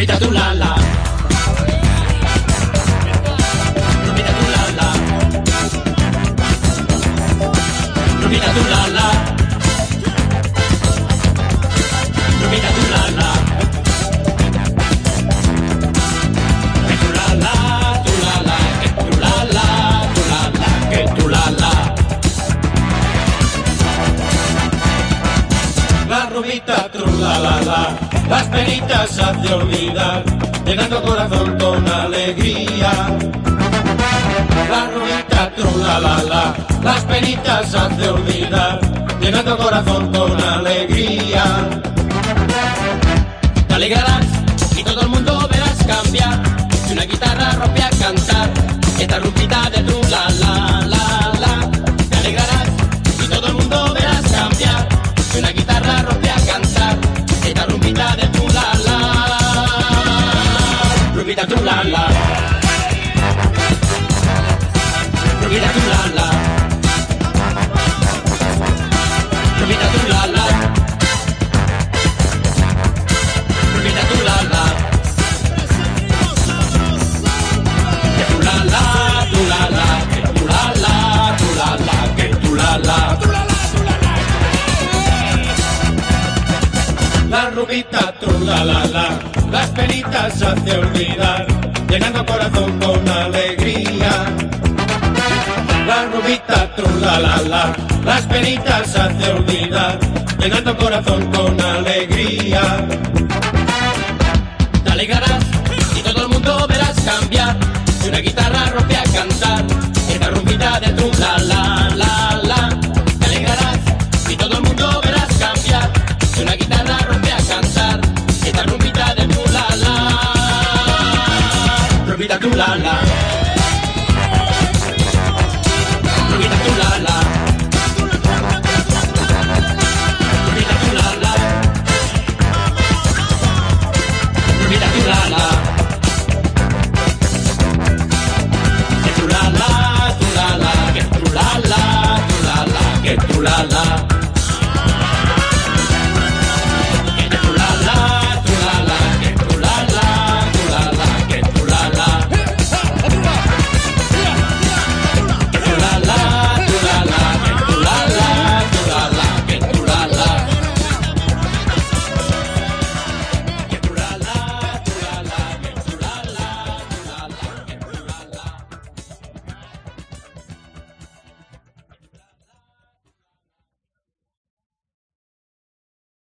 Invita a tu lala. La rubita trula la la, las penitas hace olvidar, llenando corazón con alegría. La rubita trula la la, las penitas hace olvidar, llenando corazón con alegría. Te alegrarás y todo el mundo verás cambiar, si una guitarra rompe a cantar, esta rubita de trula Rumbita tu la la. Rumbita tu la la. Rubita trula la la, las penitas hace olvidar, llenando corazón con alegría. La rubita trula la la, las penitas hace olvidar, llenando corazón con alegría. Te alegrarás y todo el mundo verás cambiar, si una guitarra